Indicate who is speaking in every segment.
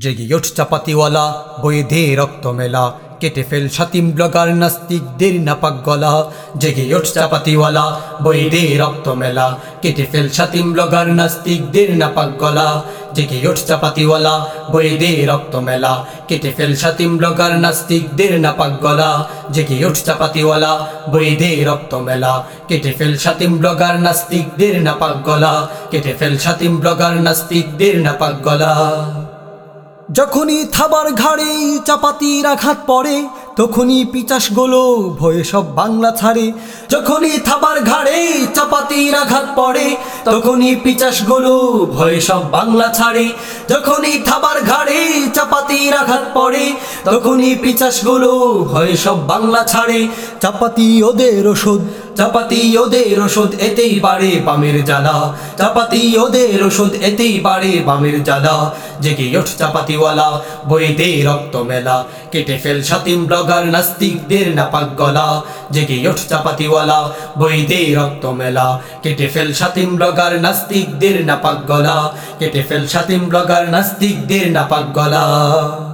Speaker 1: জেগে ওঠ চাপাতিওয়ালা, বয়ে দে রক্ত মেলা, কেটে ফেল সাতিম ব্লগার নাস্তিক নাস্তিকদের নাপাক গলা। জেগে ওঠ চাপাতিওয়ালা, বয়ে দে রক্ত মেলা, কেটে ফেল সাতিম ব্লগার নাস্তিক নাস্তিকদের নাপাক গলা। জেগে ওঠ চাপাতিওয়ালা, বয়ে দে রক্ত মেলা, কেটে ফেল সাতিম ব্লগার নাস্তিক নাস্তিকদের নাপাক গলা। জেগে ওঠ চাপাতিওয়ালা, বয়ে দে রক্ত মেলা, কেটে ফেল সাতিম ব্লগার নাস্তিক নাস্তিকদের নাপাক গলা, কেটে ফেল সাতিম ব্লগার নাস্তিক নাস্তিকদের নাপাক গলা। যখনই থাবার ঘাড়ে চাপাতির আঘাত পড়ে, তখনই পিচাস গোলো ভয়ে সব বাংলা ছাড়ে। যখনই থাবার ঘাড়ে চাপাতির আঘাত পড়ে, তখনই পিচাস গোলো ভয়ে সব বাংলা ছাড়ে। যখনই থাবার ঘাড়ে চাপাতির আঘাত পড়ে, তখনই পিচাস গোলো ভয়ে সব বাংলা ছাড়ে। চাপাতি ওদের ওষুধ চাপাতি ওদের ওষুধ এতেই বাড়ে বামের জ্বালা। চাপাতি ওদের ওষুধ এতেই বাড়ে বামের জ্বালা। জেগে ওঠ চাপাতিওয়ালা দে রক্ত মেলা। কেটে ফেল সাতিম ব্লগার নাস্তিকদের নাপাক গলা। জেগে ওঠ চাপাতিওয়ালা দে রক্ত মেলা। কেটে ফেল সাতিম ব্লগার নাস্তিকদের নাপাক গলা। কেটে ফেল সাতিম ব্লগার নাস্তিকদের নাপাক গলা।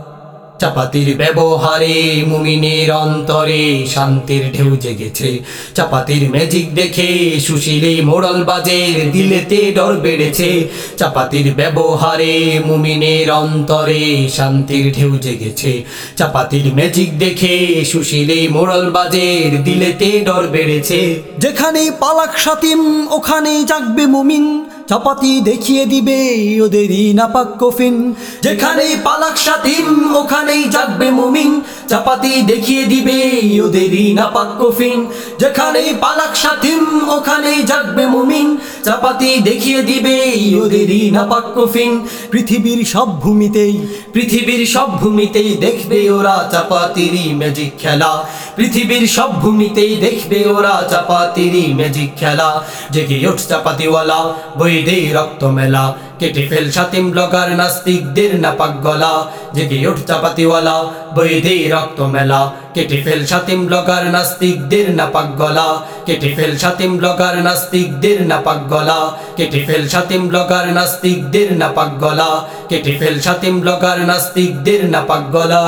Speaker 1: চাপাতির ব্যবহারে মুমিনের অন্তরে শান্তির ঢেউ জেগেছে। চাপাতির ম্যাজিক দেখে সুশীলে মোড়ল বাজের দিলেতে ডর বেড়েছে। চাপাতির ব্যবহারে মুমিনের অন্তরে শান্তির ঢেউ জেগেছে। চাপাতির ম্যাজিক দেখে সুশীলে মোড়ল বাজের দিলেতে ডর বেড়েছে। যেখানেই পালাক সাতিম ওখানেই জাগবে মুমিন। চাপাতি দেখিয়ে দিবে ওদেরই নাপাক কফিন। যেখানেই পালাক সাতিম ওখানেই জাগবে মুমিন। চাপাতি দেখিয়ে দিবে ওদেরই নাপাক কফিন। যেখানেই পালাক সাথিম ওখানেই জাগবে মুমিন। চাপাতি দেখিয়ে দিবে ওদেরই নাপাক কফিন। পৃথিবীর সব ভূমিতেই, পৃথিবীর সব ভূমিতেই দেখবে ওরা চাপাতিরই ম্যাজিক খেলা। পৃথিবীর সব ভূমিতেই দেখবে ওরা চাপাতিরই ম্যাজিক খেলা। জেগে ওঠ চাপাতিওয়ালা বই দে রক্ত মেলা। কেটে ফেল সাতিম ব্লগার নাস্তিকদের নাপাক গলা, জেগে ওঠ চাপাতিওয়ালা বই দে রক্ত মেলা। কেটে ফেল সাতিম ব্লগার নাস্তিকদের নাপাক গলা, কেটে ফেল সাতিম ব্লগার নাস্তিকদের নাপাক গলা। কেটে ফেল সাতিম ব্লগার নাস্তিকদের নাপাক গলা, কেটে ফেল সাতিম ব্লগার নাস্তিকদের নাপাক গলা।